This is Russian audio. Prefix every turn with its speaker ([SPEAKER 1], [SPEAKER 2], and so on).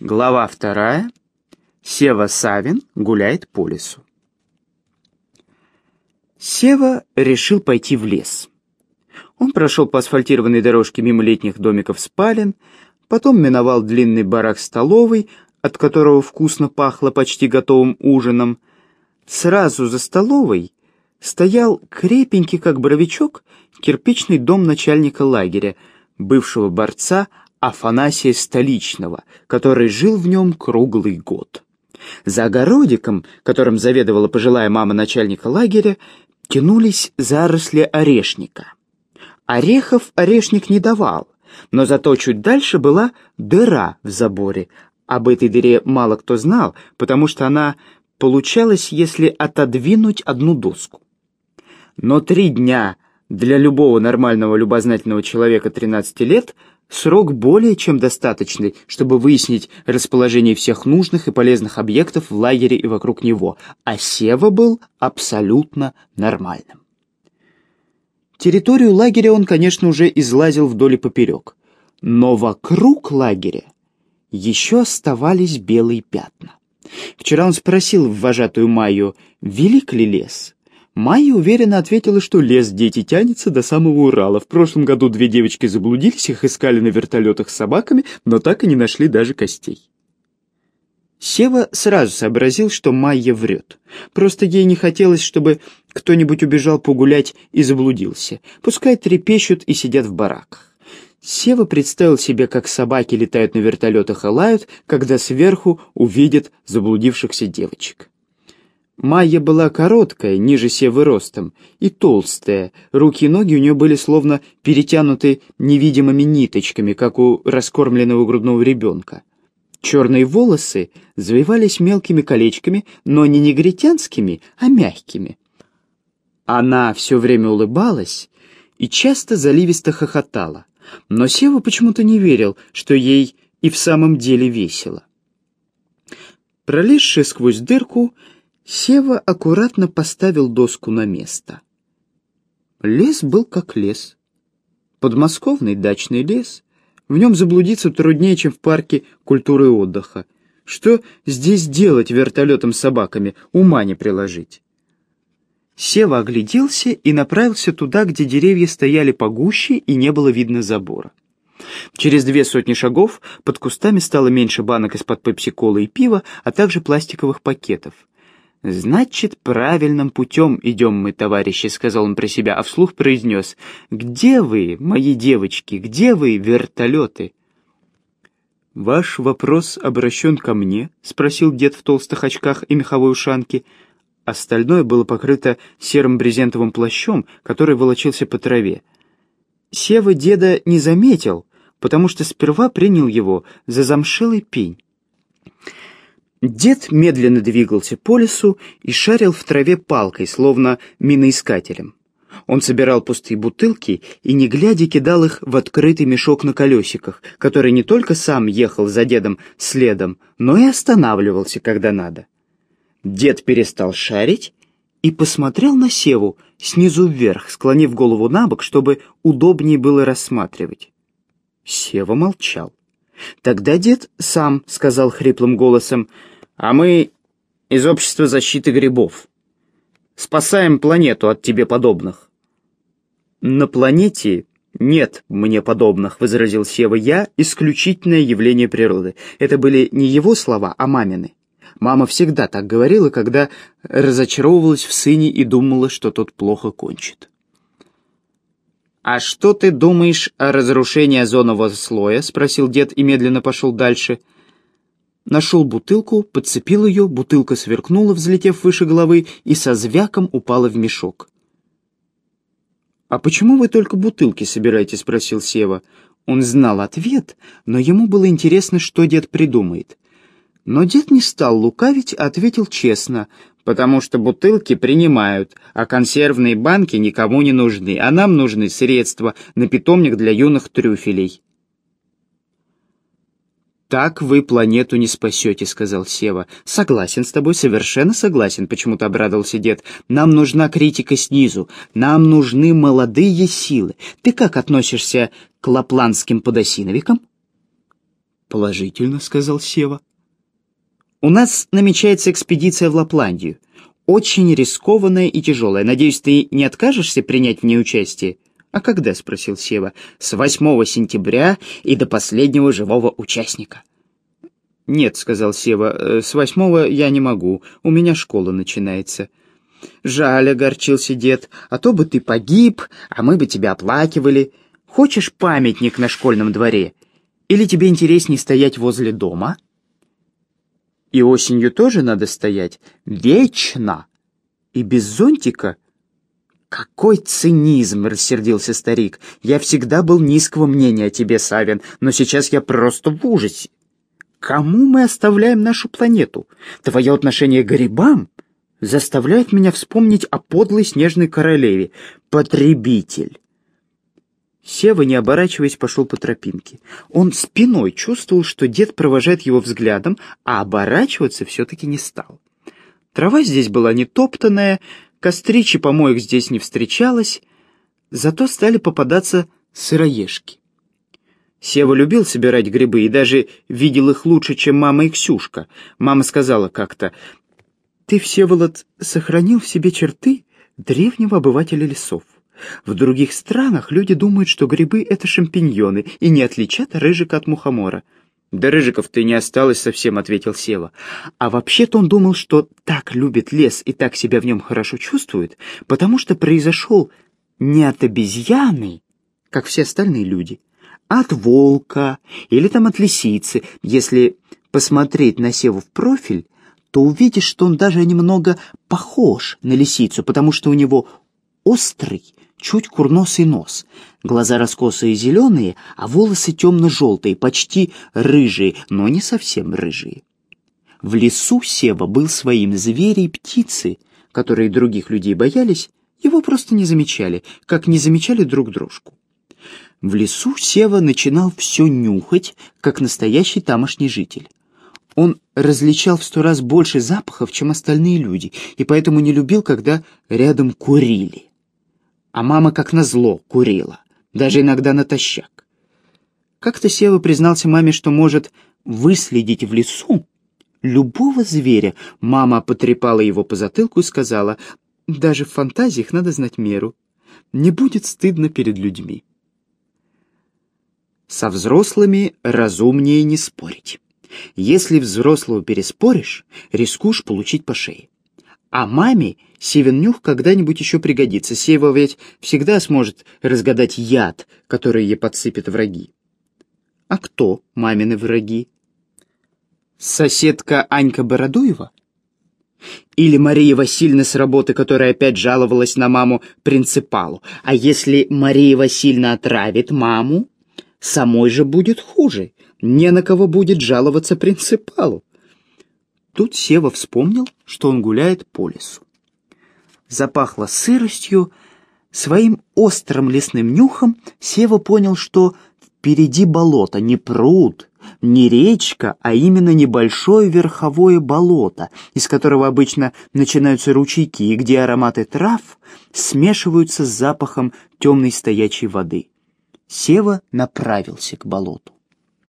[SPEAKER 1] Глава вторая. Сева Савин гуляет по лесу. Сева решил пойти в лес. Он прошел по асфальтированной дорожке мимо летних домиков спален, потом миновал длинный барак столовой, от которого вкусно пахло почти готовым ужином. Сразу за столовой стоял крепенький, как боровичок, кирпичный дом начальника лагеря, бывшего борца Афанасия Столичного, который жил в нем круглый год. За огородиком, которым заведовала пожилая мама начальника лагеря, тянулись заросли орешника. Орехов орешник не давал, но зато чуть дальше была дыра в заборе. Об этой дыре мало кто знал, потому что она получалась, если отодвинуть одну доску. Но три дня для любого нормального любознательного человека 13 лет Срок более чем достаточный, чтобы выяснить расположение всех нужных и полезных объектов в лагере и вокруг него, а Сева был абсолютно нормальным. Территорию лагеря он, конечно, уже излазил вдоль и поперек, но вокруг лагеря еще оставались белые пятна. Вчера он спросил в вожатую Майю, велик ли лес, Майя уверенно ответила, что лес дети тянется до самого Урала. В прошлом году две девочки заблудились, их искали на вертолетах с собаками, но так и не нашли даже костей. Сева сразу сообразил, что Майя врет. Просто ей не хотелось, чтобы кто-нибудь убежал погулять и заблудился. Пускай трепещут и сидят в бараках. Сева представил себе, как собаки летают на вертолетах и лают, когда сверху увидят заблудившихся девочек. Майя была короткая, ниже Севы ростом, и толстая, руки и ноги у нее были словно перетянуты невидимыми ниточками, как у раскормленного грудного ребенка. Черные волосы завивались мелкими колечками, но не негритянскими, а мягкими. Она все время улыбалась и часто заливисто хохотала, но Сева почему-то не верил, что ей и в самом деле весело. Пролезши сквозь дырку, Сева аккуратно поставил доску на место. Лес был как лес. Подмосковный дачный лес. В нем заблудиться труднее, чем в парке культуры и отдыха. Что здесь делать вертолетом с собаками, ума не приложить. Сева огляделся и направился туда, где деревья стояли погуще и не было видно забора. Через две сотни шагов под кустами стало меньше банок из-под пепси-колы и пива, а также пластиковых пакетов. «Значит, правильным путем идем мы, товарищи», — сказал он про себя, а вслух произнес. «Где вы, мои девочки, где вы, вертолеты?» «Ваш вопрос обращен ко мне?» — спросил дед в толстых очках и меховой ушанке. Остальное было покрыто серым брезентовым плащом, который волочился по траве. Сева деда не заметил, потому что сперва принял его за замшелый пень. Дед медленно двигался по лесу и шарил в траве палкой, словно миноискателем. Он собирал пустые бутылки и, не глядя, кидал их в открытый мешок на колесиках, который не только сам ехал за дедом следом, но и останавливался, когда надо. Дед перестал шарить и посмотрел на Севу снизу вверх, склонив голову на бок, чтобы удобнее было рассматривать. Сева молчал. Тогда дед сам сказал хриплым голосом, «А мы из общества защиты грибов. Спасаем планету от тебе подобных». «На планете нет мне подобных», — возразил Сева. «Я — исключительное явление природы». Это были не его слова, а мамины. Мама всегда так говорила, когда разочаровывалась в сыне и думала, что тот плохо кончит. «А что ты думаешь о разрушении озонового слоя?» — спросил дед и медленно пошел дальше. Нашел бутылку, подцепил ее, бутылка сверкнула, взлетев выше головы, и со звяком упала в мешок. «А почему вы только бутылки собираете?» — спросил Сева. Он знал ответ, но ему было интересно, что дед придумает. Но дед не стал лукавить, а ответил честно потому что бутылки принимают, а консервные банки никому не нужны, а нам нужны средства на питомник для юных трюфелей. «Так вы планету не спасете», — сказал Сева. «Согласен с тобой, совершенно согласен», — почему-то обрадовался дед. «Нам нужна критика снизу, нам нужны молодые силы. Ты как относишься к лапландским подосиновикам?» «Положительно», — сказал Сева. «У нас намечается экспедиция в Лапландию. Очень рискованная и тяжелая. Надеюсь, ты не откажешься принять в ней участие?» «А когда?» — спросил Сева. «С 8 сентября и до последнего живого участника». «Нет», — сказал Сева, «э, — «с восьмого я не могу, у меня школа начинается». «Жаль», — огорчился дед, — «а то бы ты погиб, а мы бы тебя оплакивали. Хочешь памятник на школьном дворе? Или тебе интереснее стоять возле дома?» «И осенью тоже надо стоять? Вечно! И без зонтика?» «Какой цинизм!» — рассердился старик. «Я всегда был низкого мнения о тебе, Савин, но сейчас я просто в ужасе. Кому мы оставляем нашу планету? Твое отношение к грибам заставляет меня вспомнить о подлой снежной королеве. Потребитель!» Сева, не оборачиваясь, пошел по тропинке. Он спиной чувствовал, что дед провожает его взглядом, а оборачиваться все-таки не стал. Трава здесь была не топтанная, Кострич и помоек здесь не встречалось, зато стали попадаться сыроежки. Сева любил собирать грибы и даже видел их лучше, чем мама и Ксюшка. Мама сказала как-то, «Ты, Всеволод, сохранил в себе черты древнего обывателя лесов. В других странах люди думают, что грибы — это шампиньоны и не отличат рыжика от мухомора. «Да рыжиков-то не осталось совсем», — ответил Сева. А вообще-то он думал, что так любит лес и так себя в нем хорошо чувствует, потому что произошел не от обезьяны, как все остальные люди, а от волка или там от лисицы. Если посмотреть на Севу в профиль, то увидишь, что он даже немного похож на лисицу, потому что у него острый, чуть курносый нос, глаза раскосые зеленые, а волосы темно-желтые, почти рыжие, но не совсем рыжие. В лесу Сева был своим звери и птицы, которые других людей боялись, его просто не замечали, как не замечали друг дружку. В лесу Сева начинал все нюхать, как настоящий тамошний житель. Он различал в сто раз больше запахов, чем остальные люди, и поэтому не любил, когда рядом курили а мама, как назло, курила, даже иногда натощак. Как-то Сева признался маме, что может выследить в лесу любого зверя. Мама потрепала его по затылку и сказала, «Даже в фантазиях надо знать меру. Не будет стыдно перед людьми». Со взрослыми разумнее не спорить. Если взрослого переспоришь, рискуешь получить по шее. А маме Севен когда-нибудь еще пригодится. Сева ведь всегда сможет разгадать яд, который ей подсыпят враги. А кто мамины враги? Соседка Анька Бородуева? Или Мария Васильевна с работы, которая опять жаловалась на маму принципалу? А если Мария Васильевна отравит маму, самой же будет хуже. Не на кого будет жаловаться принципалу. Тут Сева вспомнил, что он гуляет по лесу. Запахло сыростью. Своим острым лесным нюхом Сева понял, что впереди болото, не пруд, не речка, а именно небольшое верховое болото, из которого обычно начинаются ручейки, где ароматы трав смешиваются с запахом темной стоячей воды. Сева направился к болоту.